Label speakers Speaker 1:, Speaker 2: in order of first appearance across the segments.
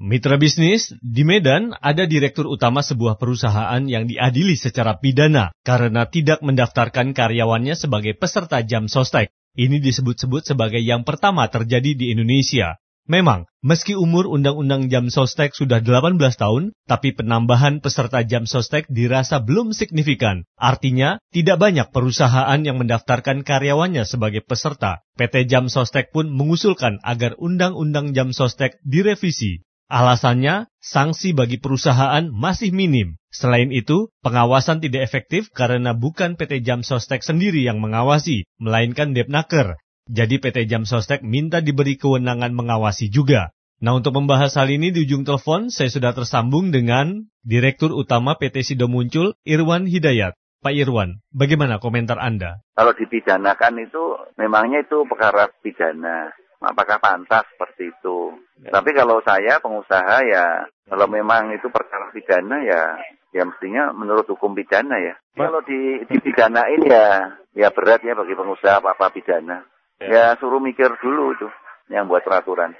Speaker 1: Mitra bisnis, di Medan ada direktur utama sebuah perusahaan yang diadili secara pidana karena tidak mendaftarkan karyawannya sebagai peserta jam sostek. Ini disebut-sebut sebagai yang pertama terjadi di Indonesia. Memang, meski umur Undang-Undang Jam Sostek sudah 18 tahun, tapi penambahan peserta jam sostek dirasa belum signifikan. Artinya, tidak banyak perusahaan yang mendaftarkan karyawannya sebagai peserta. PT Jam Sostek pun mengusulkan agar Undang-Undang Jam Sostek direvisi. Alasannya, sanksi bagi perusahaan masih minim. Selain itu, pengawasan tidak efektif karena bukan PT Jam Sostek sendiri yang mengawasi, melainkan Depnaker jadi PT Jam Sostek minta diberi kewenangan mengawasi juga. Nah untuk membahas hal ini di ujung telepon saya sudah tersambung dengan Direktur Utama PT Sido Muncul Irwan Hidayat. Pak Irwan, bagaimana komentar Anda?
Speaker 2: Kalau dipidanakan itu memangnya itu perkara pidana. Apakah pantas seperti itu? Ya. Tapi kalau saya pengusaha ya kalau memang itu perkara pidana ya ya mestinya menurut hukum pidana ya. Pak. Kalau di dipidanain ya ya berat ya bagi pengusaha apa-apa pidana. Ya. ya suruh mikir dulu itu yang buat peraturan.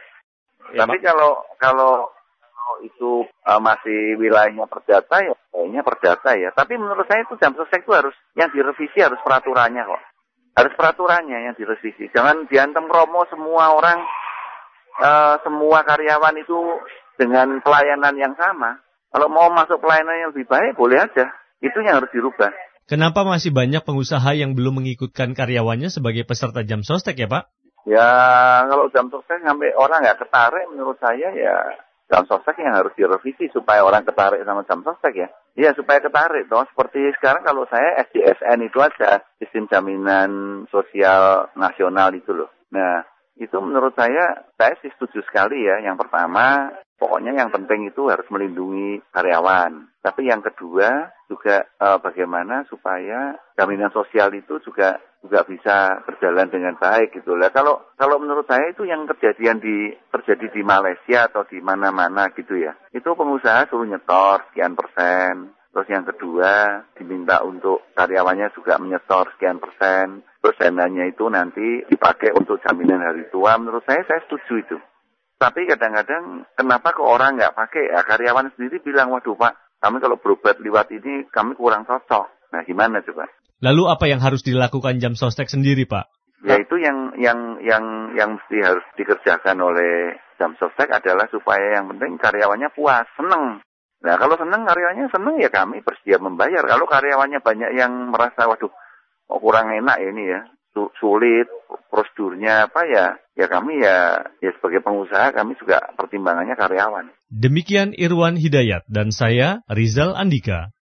Speaker 2: Ya, Tapi kalau kalau itu uh, masih wilayahnya perdata ya kayaknya perdata ya. Tapi menurut saya itu jam selesai itu harus yang direvisi harus peraturannya kok. Harus peraturannya yang direvisi. Jangan diantem romo semua orang uh, semua karyawan itu dengan pelayanan yang sama. Kalau mau masuk pelayanan yang lebih baik boleh aja. Itu yang harus dirubah.
Speaker 1: Kenapa masih banyak pengusaha yang belum mengikutkan karyawannya sebagai peserta jam sostek ya Pak?
Speaker 2: Ya kalau jam sostek sampai orang nggak ketarik menurut saya ya jam sostek yang harus direvisi supaya orang ketarik sama jam sostek ya. Iya supaya ketarik toh seperti sekarang kalau saya SDSN itu aja sistem jaminan sosial nasional itu loh. Nah itu menurut saya saya sih setuju sekali ya. Yang pertama pokoknya yang penting itu harus melindungi karyawan. Tapi yang kedua juga eh, bagaimana supaya jaminan sosial itu juga juga bisa berjalan dengan baik gitu lah. Kalau kalau menurut saya itu yang kejadian di terjadi di Malaysia atau di mana-mana gitu ya. Itu pengusaha suruh nyetor sekian persen. Terus yang kedua diminta untuk karyawannya juga menyetor sekian persen persenannya itu nanti dipakai untuk jaminan hari tua. Menurut saya, saya setuju itu. Tapi kadang-kadang kenapa ke orang nggak pakai? Ya, karyawan sendiri bilang, waduh Pak, kami kalau berobat lewat ini kami kurang cocok. Nah gimana coba?
Speaker 1: Lalu apa yang harus dilakukan jam sostek sendiri Pak?
Speaker 2: Ya itu yang yang yang yang mesti harus dikerjakan oleh jam sostek adalah supaya yang penting karyawannya puas, seneng. Nah kalau seneng karyawannya seneng ya kami bersedia membayar. Kalau karyawannya banyak yang merasa waduh oh, kurang enak ini ya, sulit prosedurnya apa ya, ya kami ya, ya sebagai pengusaha kami juga pertimbangannya karyawan.
Speaker 1: Demikian Irwan Hidayat dan saya Rizal Andika.